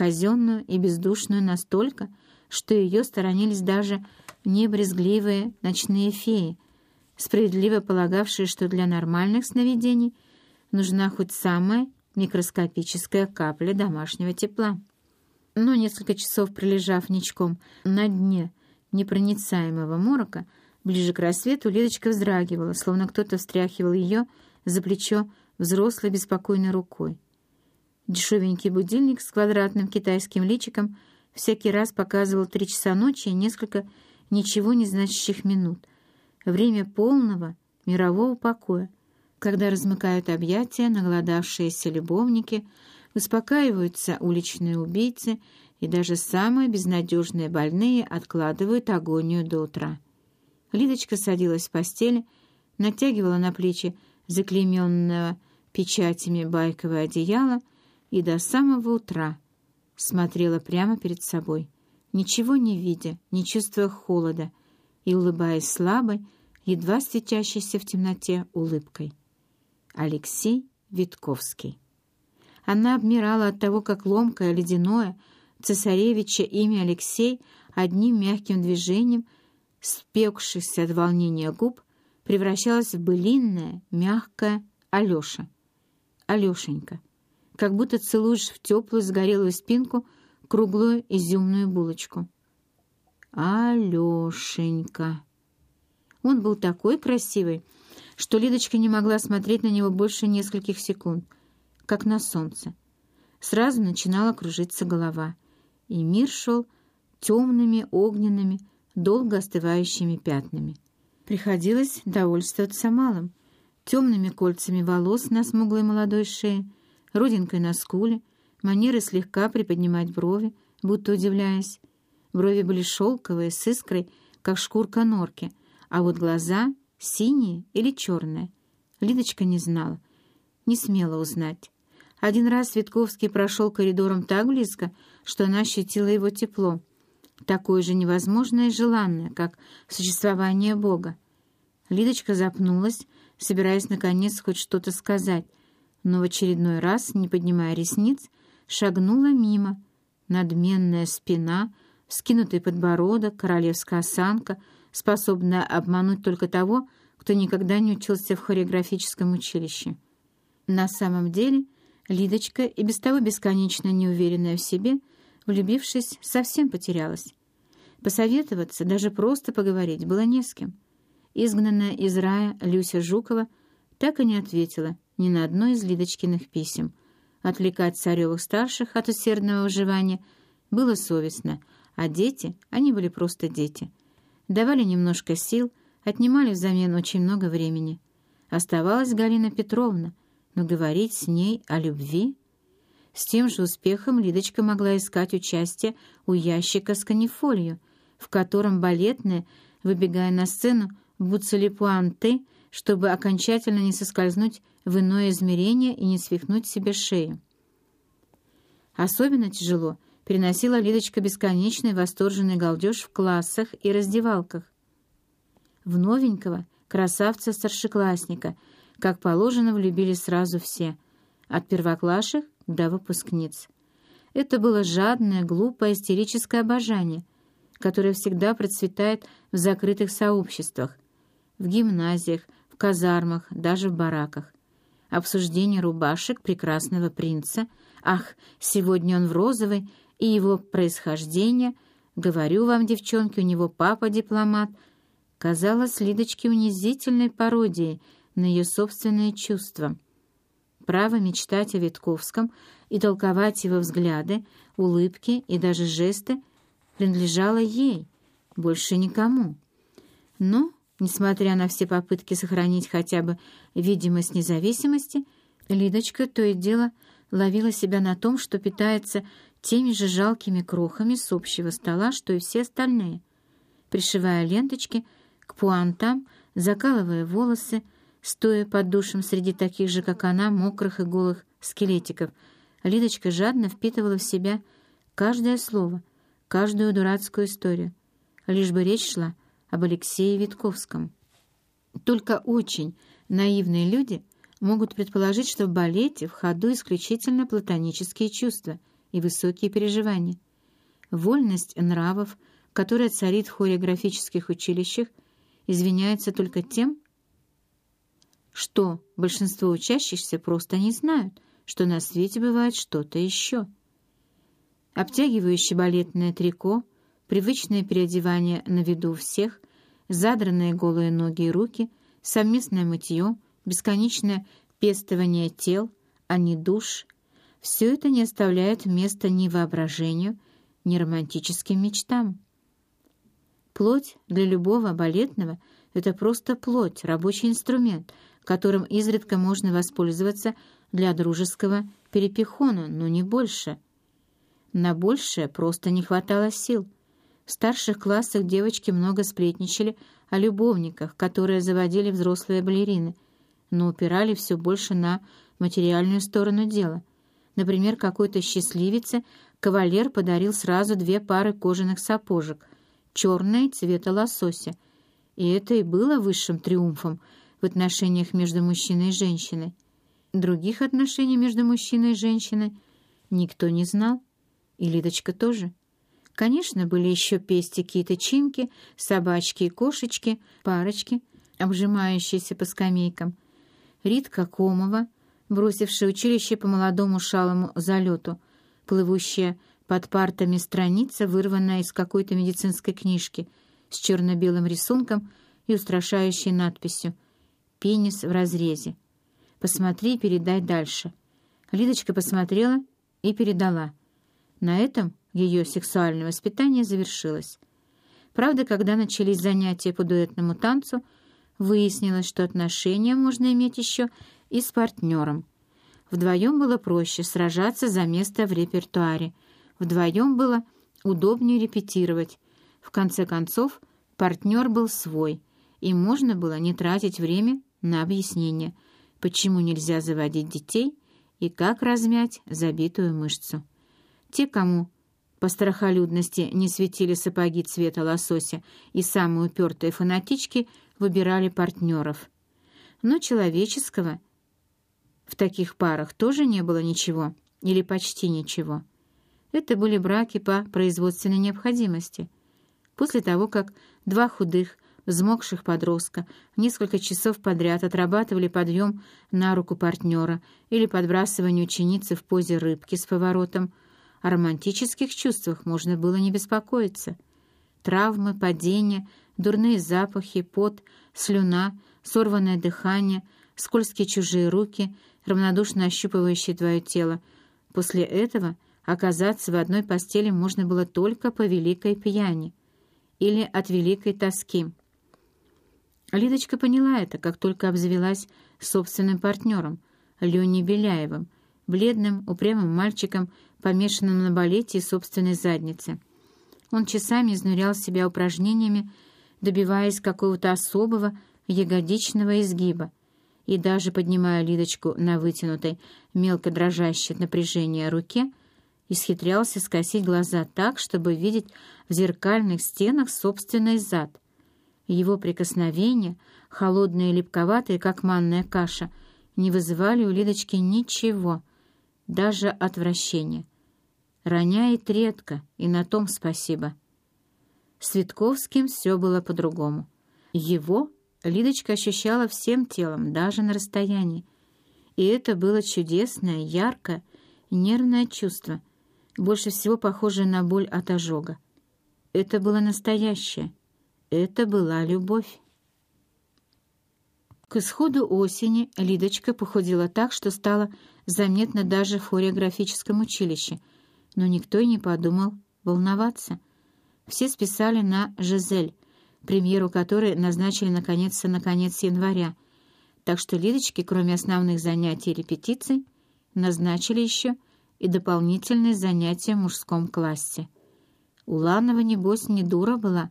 казенную и бездушную настолько, что ее сторонились даже небрезгливые ночные феи, справедливо полагавшие, что для нормальных сновидений нужна хоть самая микроскопическая капля домашнего тепла. Но несколько часов пролежав ничком на дне непроницаемого морока, ближе к рассвету Лидочка вздрагивала, словно кто-то встряхивал ее за плечо взрослой беспокойной рукой. Дешевенький будильник с квадратным китайским личиком всякий раз показывал три часа ночи и несколько ничего не значащих минут. Время полного мирового покоя, когда размыкают объятия наголодавшиеся любовники, успокаиваются уличные убийцы и даже самые безнадежные больные откладывают агонию до утра. Лидочка садилась в постели, натягивала на плечи заклейменного печатями байковое одеяло и до самого утра смотрела прямо перед собой, ничего не видя, не чувствуя холода и улыбаясь слабой, едва светящейся в темноте улыбкой. Алексей Витковский. Она обмирала от того, как ломкое, ледяное, цесаревича имя Алексей одним мягким движением, спекшихся от волнения губ, превращалось в былинное, мягкое Алеша. Алешенька как будто целуешь в теплую сгорелую спинку круглую изюмную булочку. Алешенька. Он был такой красивый, что Лидочка не могла смотреть на него больше нескольких секунд, как на солнце. Сразу начинала кружиться голова, и мир шел темными, огненными, долго остывающими пятнами. Приходилось довольствоваться малым, темными кольцами волос на смуглой молодой шее, родинкой на скуле, манеры слегка приподнимать брови, будто удивляясь. Брови были шелковые, с искрой, как шкурка норки, а вот глаза синие или черные. Лидочка не знала, не смела узнать. Один раз Витковский прошел коридором так близко, что она ощутила его тепло, такое же невозможное и желанное, как существование Бога. Лидочка запнулась, собираясь наконец хоть что-то сказать, но в очередной раз, не поднимая ресниц, шагнула мимо. Надменная спина, вскинутый подбородок, королевская осанка, способная обмануть только того, кто никогда не учился в хореографическом училище. На самом деле Лидочка, и без того бесконечно неуверенная в себе, влюбившись, совсем потерялась. Посоветоваться, даже просто поговорить было не с кем. Изгнанная из рая Люся Жукова так и не ответила — ни на одно из Лидочкиных писем. Отвлекать Царевых-старших от усердного выживания было совестно, а дети, они были просто дети. Давали немножко сил, отнимали взамен очень много времени. Оставалась Галина Петровна, но говорить с ней о любви... С тем же успехом Лидочка могла искать участие у ящика с канифолью, в котором балетная, выбегая на сцену, буцелепуанты чтобы окончательно не соскользнуть в иное измерение и не свихнуть себе шею. Особенно тяжело переносила Лидочка бесконечный восторженный галдеж в классах и раздевалках. В новенького, красавца-старшеклассника, как положено, влюбили сразу все, от первоклашек до выпускниц. Это было жадное, глупое, истерическое обожание, которое всегда процветает в закрытых сообществах, в гимназиях, казармах, даже в бараках. Обсуждение рубашек прекрасного принца. Ах, сегодня он в розовой, и его происхождение. Говорю вам, девчонки, у него папа дипломат. Казалось Лидочке унизительной пародией на ее собственные чувства. Право мечтать о Витковском и толковать его взгляды, улыбки и даже жесты принадлежало ей, больше никому. Но Несмотря на все попытки сохранить хотя бы видимость независимости, Лидочка то и дело ловила себя на том, что питается теми же жалкими крохами с общего стола, что и все остальные. Пришивая ленточки к пуантам, закалывая волосы, стоя под душем среди таких же, как она, мокрых и голых скелетиков, Лидочка жадно впитывала в себя каждое слово, каждую дурацкую историю, лишь бы речь шла об Алексее Витковском. Только очень наивные люди могут предположить, что в балете в ходу исключительно платонические чувства. и высокие переживания. Вольность нравов, которая царит в хореографических училищах, извиняется только тем, что большинство учащихся просто не знают, что на свете бывает что-то еще. Обтягивающее балетное трико, привычное переодевание на виду у всех, задранные голые ноги и руки, совместное мытье, бесконечное пестование тел, а не душ — все это не оставляет места ни воображению, ни романтическим мечтам. Плоть для любого балетного — это просто плоть, рабочий инструмент, которым изредка можно воспользоваться для дружеского перепихона, но не больше. На большее просто не хватало сил. В старших классах девочки много сплетничали о любовниках, которые заводили взрослые балерины, но упирали все больше на материальную сторону дела — Например, какой-то счастливице кавалер подарил сразу две пары кожаных сапожек, черные цвета лосося, и это и было высшим триумфом в отношениях между мужчиной и женщиной. Других отношений между мужчиной и женщиной никто не знал, и Лидочка тоже. Конечно, были еще пестики и тычинки, собачки и кошечки, парочки, обжимающиеся по скамейкам. Ритка Комова — бросившая училище по молодому шалому залету, плывущая под партами страница, вырванная из какой-то медицинской книжки с черно-белым рисунком и устрашающей надписью «Пенис в разрезе». «Посмотри и передай дальше». Лидочка посмотрела и передала. На этом ее сексуальное воспитание завершилось. Правда, когда начались занятия по дуэтному танцу, выяснилось, что отношения можно иметь еще и с партнером. Вдвоем было проще сражаться за место в репертуаре. Вдвоем было удобнее репетировать. В конце концов, партнер был свой, и можно было не тратить время на объяснение, почему нельзя заводить детей и как размять забитую мышцу. Те, кому по страхолюдности не светили сапоги цвета лосося и самые упертые фанатички, выбирали партнеров. Но человеческого — в таких парах тоже не было ничего или почти ничего. Это были браки по производственной необходимости. После того, как два худых, взмокших подростка несколько часов подряд отрабатывали подъем на руку партнера или подбрасывание ученицы в позе рыбки с поворотом, о романтических чувствах можно было не беспокоиться. Травмы, падения, дурные запахи, пот, слюна, сорванное дыхание, скользкие чужие руки — равнодушно ощупывающий твое тело. После этого оказаться в одной постели можно было только по великой пьяни или от великой тоски. Лидочка поняла это, как только обзавелась собственным партнером, Леней Беляевым, бледным, упрямым мальчиком, помешанным на балете и собственной заднице. Он часами изнурял себя упражнениями, добиваясь какого-то особого ягодичного изгиба, и даже поднимая Лидочку на вытянутой, мелко дрожащей от напряжения руке, исхитрялся скосить глаза так, чтобы видеть в зеркальных стенах собственный зад. Его прикосновения, холодные и липковатые, как манная каша, не вызывали у Лидочки ничего, даже отвращения. Роняет редко, и на том спасибо. С Витковским все было по-другому. Его Лидочка ощущала всем телом, даже на расстоянии. И это было чудесное, яркое, нервное чувство, больше всего похожее на боль от ожога. Это было настоящее. Это была любовь. К исходу осени Лидочка похудела так, что стало заметно даже в хореографическом училище, но никто и не подумал волноваться. Все списали на Жизель, премьеру которой назначили наконец-то на конец января, так что Лидочке, кроме основных занятий и репетиций, назначили еще и дополнительные занятия в мужском классе. Уланова, небось, не дура была,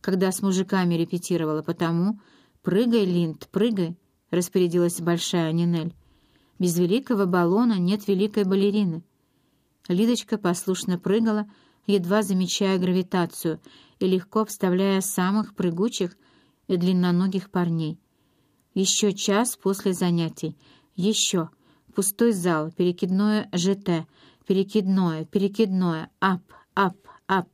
когда с мужиками репетировала, потому «Прыгай, Линд, прыгай!» — распорядилась большая Нинель. «Без великого баллона нет великой балерины». Лидочка послушно прыгала, едва замечая гравитацию и легко обставляя самых прыгучих и длинноногих парней. Еще час после занятий. Еще. Пустой зал, перекидное ЖТ, перекидное, перекидное, ап, ап, ап.